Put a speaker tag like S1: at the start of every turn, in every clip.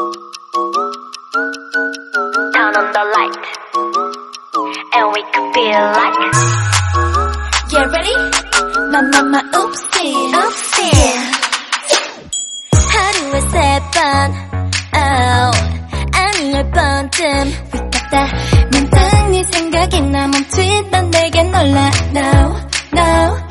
S1: Turn on the light, and we could feel like.
S2: Get ready? My, my, my, oopsie,
S1: oopsie.
S2: Yeah. say fun oh, 아니열 bottom. We got that. 문득 네 생각이 나 멈칫던 내게 놀라 No, no.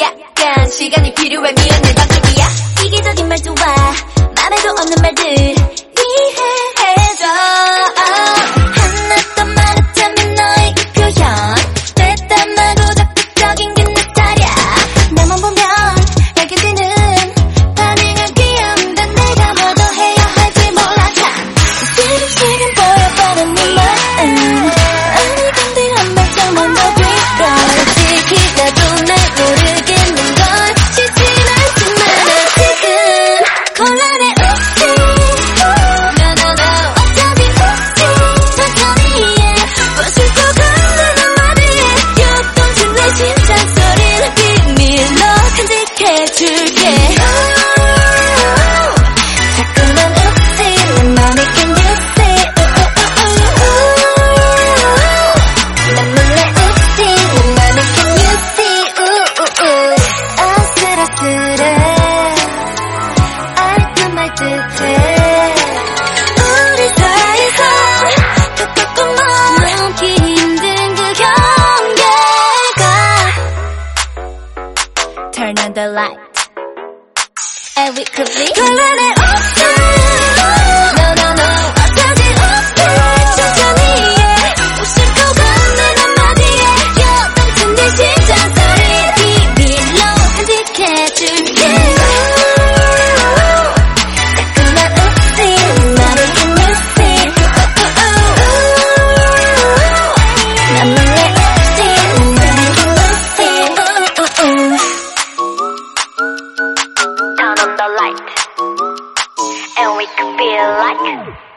S2: 약간 시간이 필요해 미안해 덕분이야. 이기적인 말투와 맘에도 없는 말들. turn on the light. And we could be. Thank you.